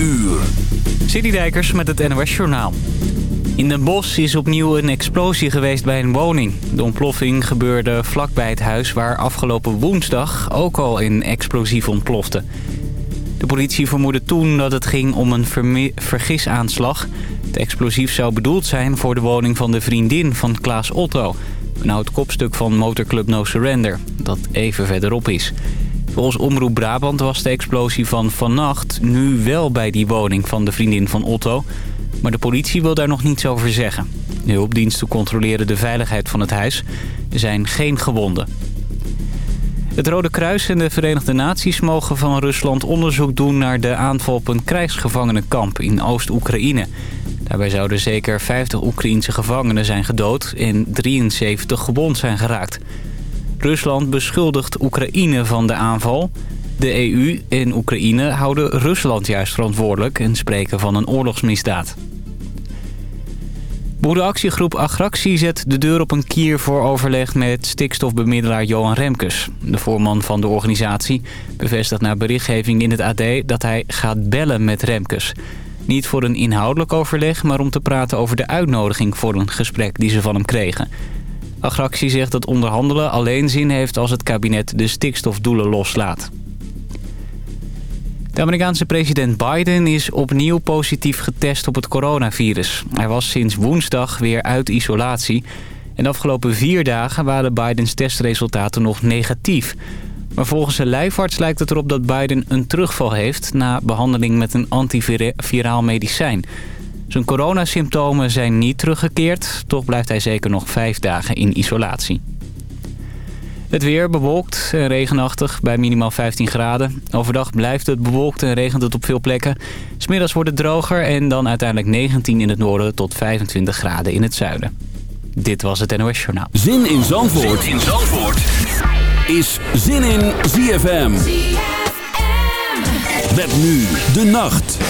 uur. Citydijkers met het NOS Journaal. In Den Bosch is opnieuw een explosie geweest bij een woning. De ontploffing gebeurde vlakbij het huis waar afgelopen woensdag ook al een explosief ontplofte. De politie vermoedde toen dat het ging om een vergisaanslag. Het explosief zou bedoeld zijn voor de woning van de vriendin van Klaas Otto. Een oud kopstuk van motorclub No Surrender, dat even verderop is. Volgens Omroep Brabant was de explosie van vannacht nu wel bij die woning van de vriendin van Otto. Maar de politie wil daar nog niets over zeggen. De hulpdiensten controleren de veiligheid van het huis. Er zijn geen gewonden. Het Rode Kruis en de Verenigde Naties mogen van Rusland onderzoek doen naar de aanval op een krijgsgevangenenkamp in Oost-Oekraïne. Daarbij zouden zeker 50 Oekraïense gevangenen zijn gedood en 73 gewond zijn geraakt. Rusland beschuldigt Oekraïne van de aanval. De EU en Oekraïne houden Rusland juist verantwoordelijk en spreken van een oorlogsmisdaad. Boerenactiegroep Agractie zet de deur op een kier voor overleg met stikstofbemiddelaar Johan Remkes. De voorman van de organisatie bevestigt na berichtgeving in het AD dat hij gaat bellen met Remkes. Niet voor een inhoudelijk overleg, maar om te praten over de uitnodiging voor een gesprek die ze van hem kregen. Agractie zegt dat onderhandelen alleen zin heeft als het kabinet de stikstofdoelen loslaat. De Amerikaanse president Biden is opnieuw positief getest op het coronavirus. Hij was sinds woensdag weer uit isolatie. En de afgelopen vier dagen waren Bidens testresultaten nog negatief. Maar volgens zijn lijfarts lijkt het erop dat Biden een terugval heeft... na behandeling met een antiviraal medicijn. Zijn coronasymptomen zijn niet teruggekeerd. Toch blijft hij zeker nog vijf dagen in isolatie. Het weer bewolkt en regenachtig bij minimaal 15 graden. Overdag blijft het bewolkt en regent het op veel plekken. Smiddags wordt het droger en dan uiteindelijk 19 in het noorden tot 25 graden in het zuiden. Dit was het NOS Journaal. Zin in Zandvoort, zin in Zandvoort. is Zin in ZFM. ZFM. Met nu de nacht.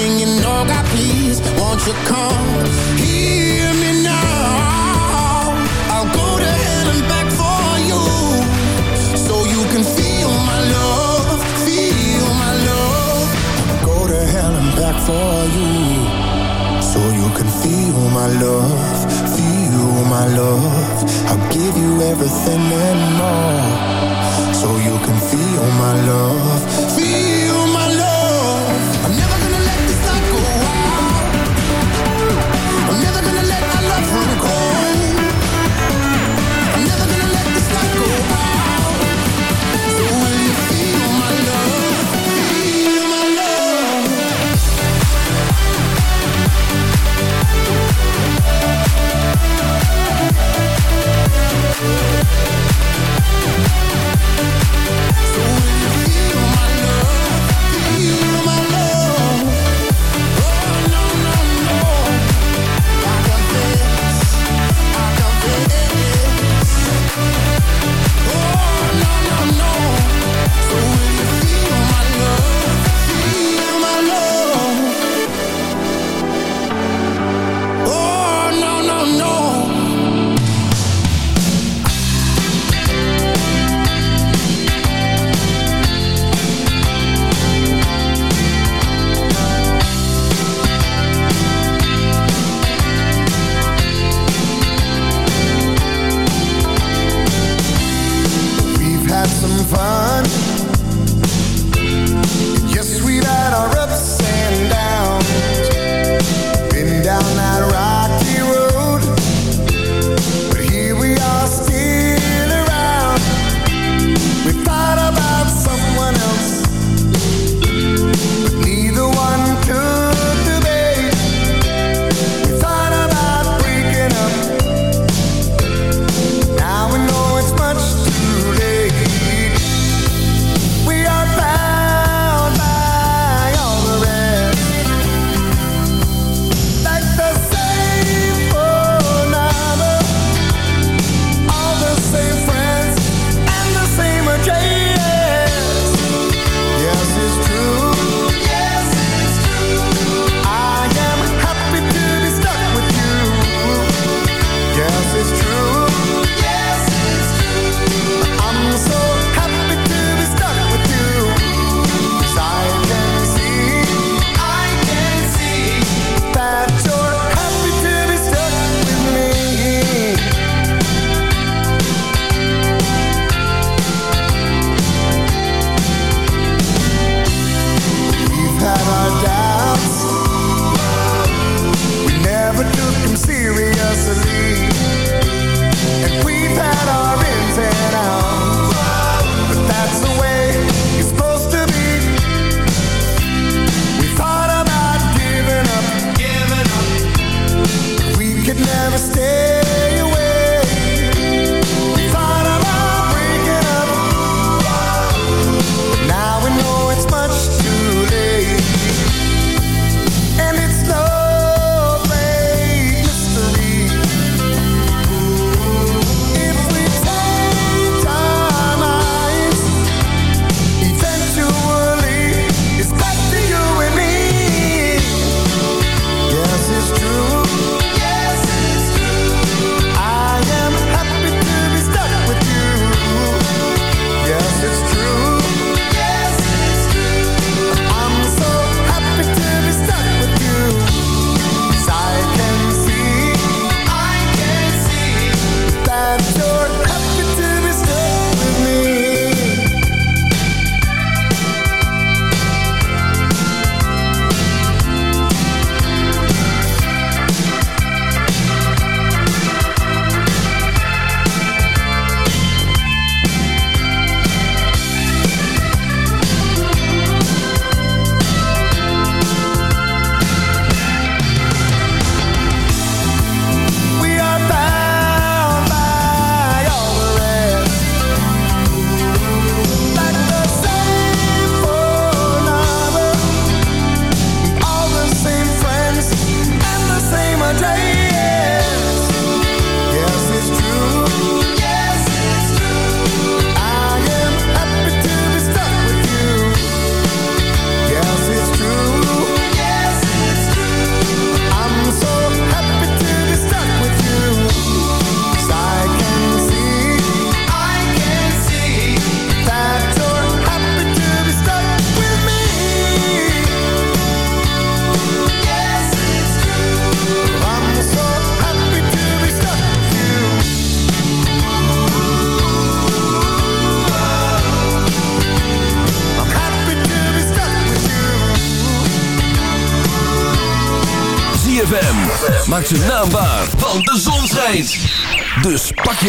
Singing, oh God, please, won't you come hear me now? I'll go to hell and back for you, so you can feel my love, feel my love. Go to hell and back for you. So you can feel my love, feel my love. I'll give you everything and more. So you can feel my love, feel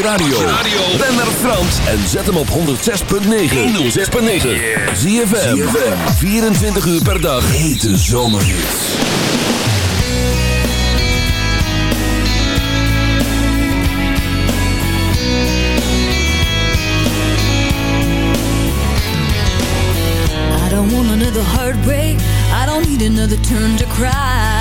radio. Ben naar Frans en zet hem op 106.9. 106.9. Zie je 24 uur per dag. Hete zomer I don't want another heartbreak. I don't need another turn to cry.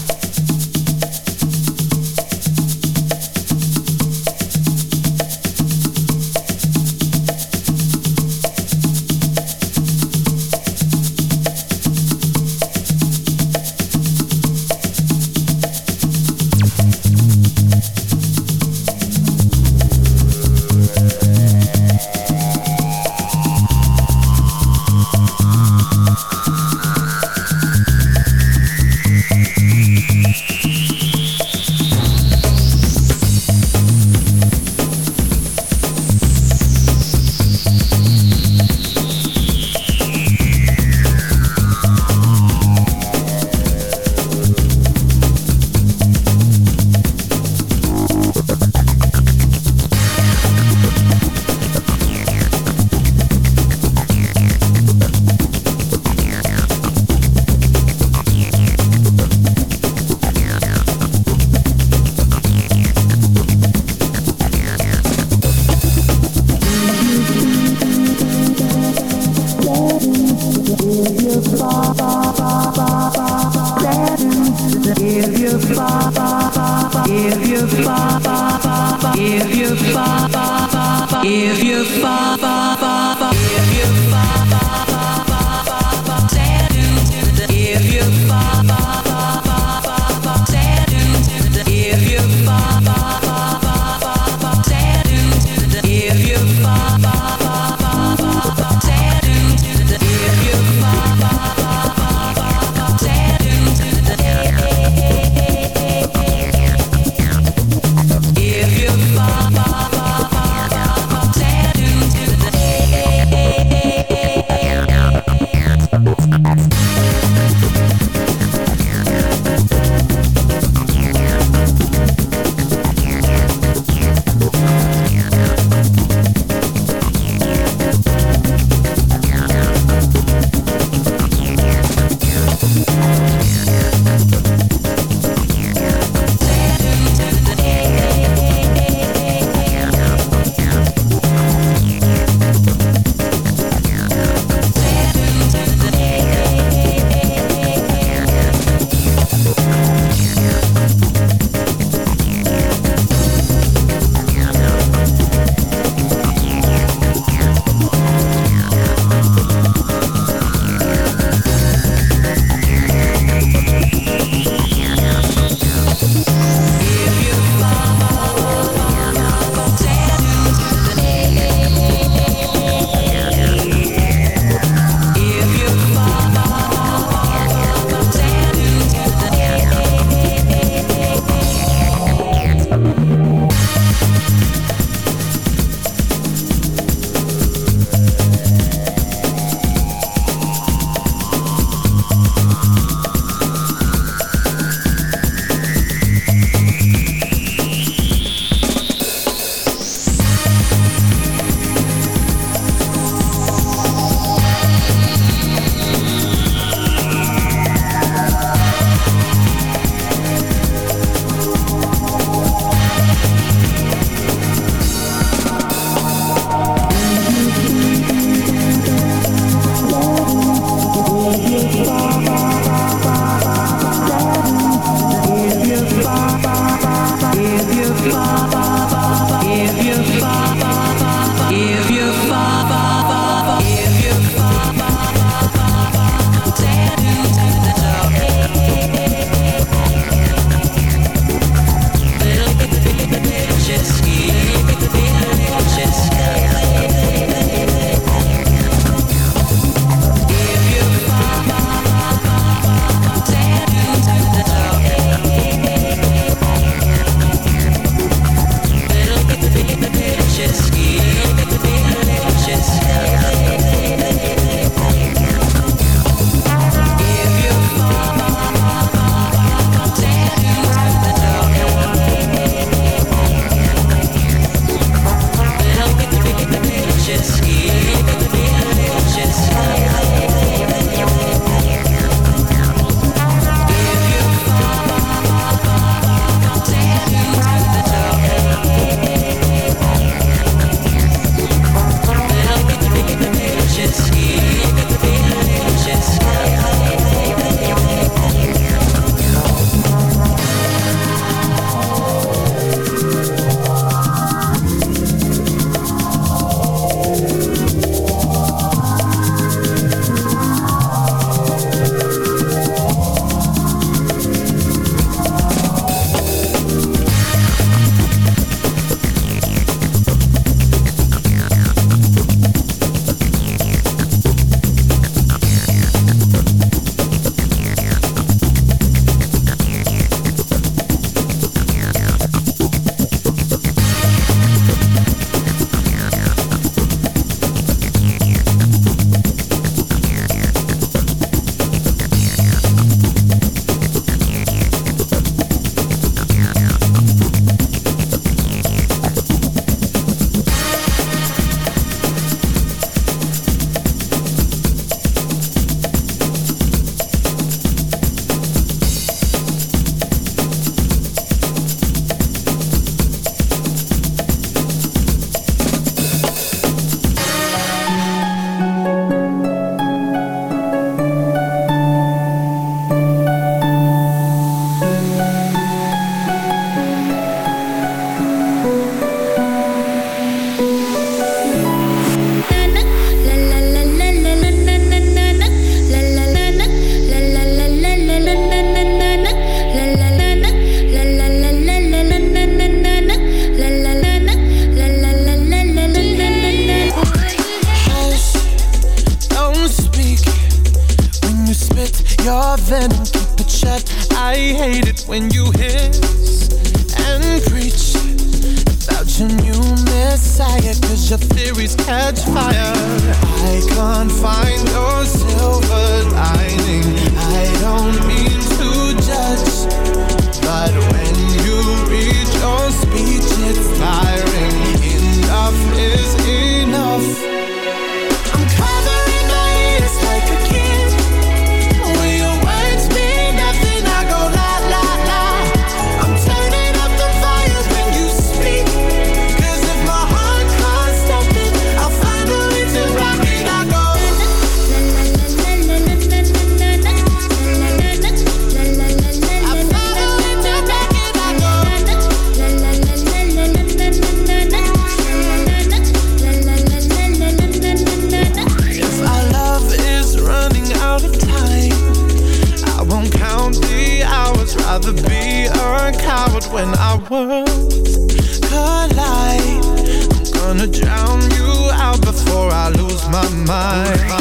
mind.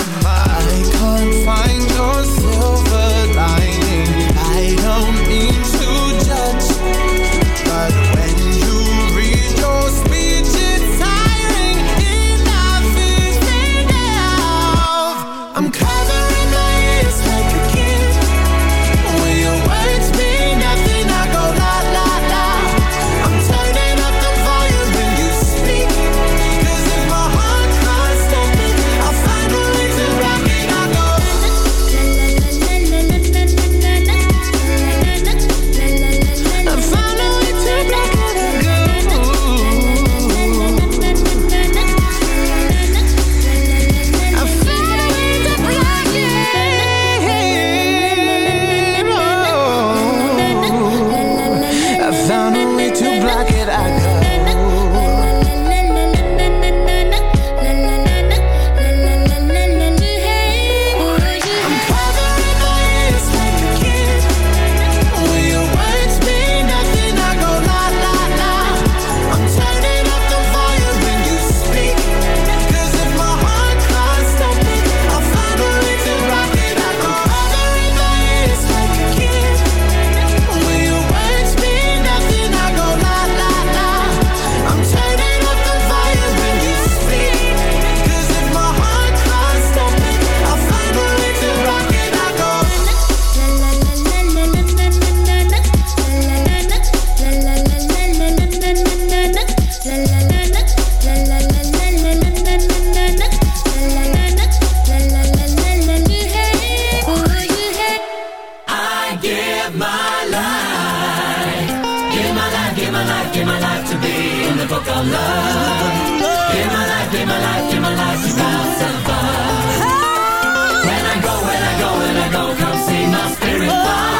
Give my life, give my life, give my life to be in the book of love. Give my life, give my life, give my life to God above. When I go, when I go, when I go, come see my spirit fly.